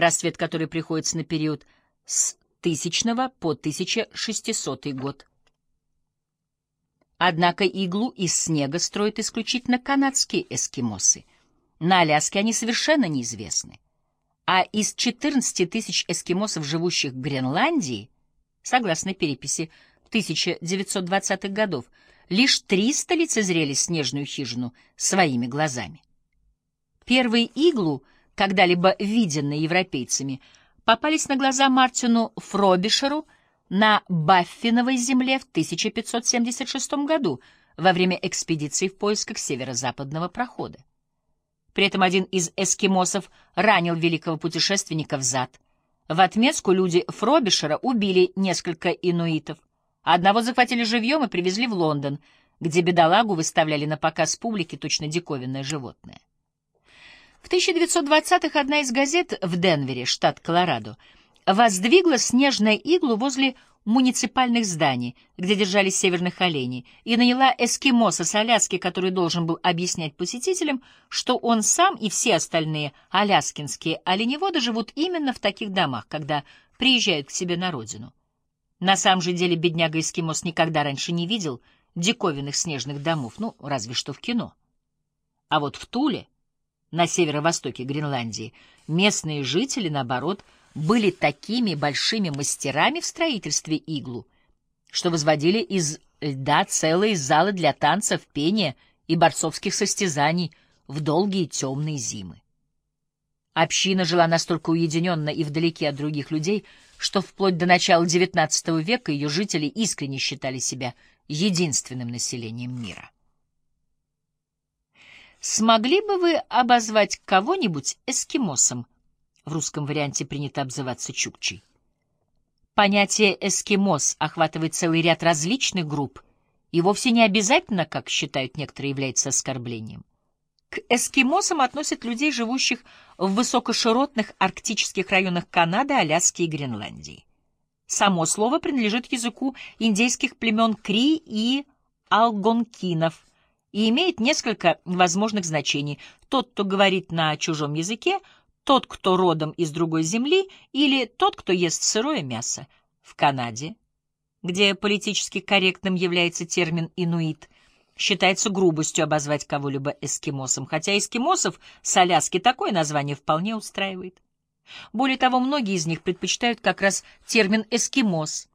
расцвет которой приходится на период с 1000 по 1600 год. Однако иглу из снега строят исключительно канадские эскимосы. На Аляске они совершенно неизвестны. А из 14 тысяч эскимосов, живущих в Гренландии, согласно переписи 1920-х годов, лишь 300 лицезрели снежную хижину своими глазами. Первые иглу, когда-либо виденные европейцами, попались на глаза Мартину Фробишеру – на Баффиновой земле в 1576 году во время экспедиции в поисках северо-западного прохода. При этом один из эскимосов ранил великого путешественника в зад. В отместку люди Фробишера убили несколько инуитов. Одного захватили живьем и привезли в Лондон, где бедолагу выставляли на показ публике точно диковинное животное. В 1920-х одна из газет в Денвере, штат Колорадо, воздвигла снежное иглу возле муниципальных зданий, где держались северных оленей, и наняла эскимоса с Аляски, который должен был объяснять посетителям, что он сам и все остальные аляскинские оленеводы живут именно в таких домах, когда приезжают к себе на родину. На самом же деле бедняга-эскимос никогда раньше не видел диковинных снежных домов, ну, разве что в кино. А вот в Туле, на северо-востоке Гренландии, местные жители, наоборот, — были такими большими мастерами в строительстве иглу, что возводили из льда целые залы для танцев, пения и борцовских состязаний в долгие темные зимы. Община жила настолько уединенно и вдалеке от других людей, что вплоть до начала XIX века ее жители искренне считали себя единственным населением мира. Смогли бы вы обозвать кого-нибудь эскимосом? В русском варианте принято обзываться чукчей. Понятие «эскимос» охватывает целый ряд различных групп и вовсе не обязательно, как считают некоторые, является оскорблением. К эскимосам относят людей, живущих в высокоширотных арктических районах Канады, Аляски и Гренландии. Само слово принадлежит языку индейских племен Кри и алгонкинов и имеет несколько возможных значений. Тот, кто говорит на чужом языке, тот, кто родом из другой земли, или тот, кто ест сырое мясо. В Канаде, где политически корректным является термин «инуит», считается грубостью обозвать кого-либо эскимосом, хотя эскимосов с Аляски такое название вполне устраивает. Более того, многие из них предпочитают как раз термин «эскимос»,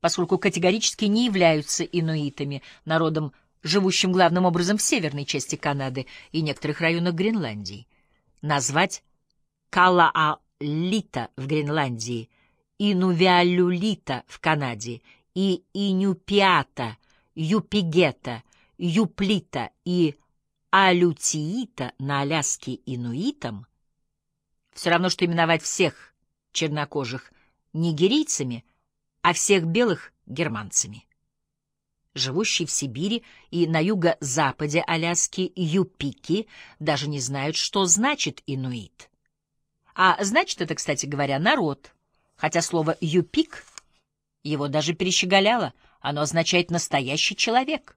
поскольку категорически не являются инуитами, народом, живущим главным образом в северной части Канады и некоторых районах Гренландии. Назвать Калаалита в Гренландии, Инувиалюлита в Канаде и Инюпиата, Юпигета, Юплита и Алютиита на Аляске инуитам, все равно, что именовать всех чернокожих нигерийцами, а всех белых — германцами. Живущие в Сибири и на юго-западе Аляски юпики даже не знают, что значит инуит. А значит это, кстати говоря, народ. Хотя слово «юпик» его даже перещеголяло, оно означает «настоящий человек».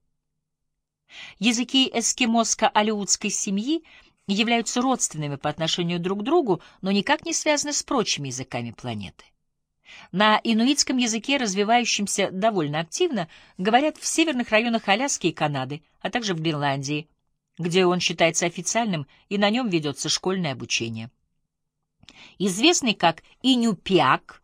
Языки эскимоско-алеутской семьи являются родственными по отношению друг к другу, но никак не связаны с прочими языками планеты. На инуитском языке, развивающемся довольно активно, говорят в северных районах Аляски и Канады, а также в Гренландии, где он считается официальным и на нем ведется школьное обучение. Известный как Инюпиак,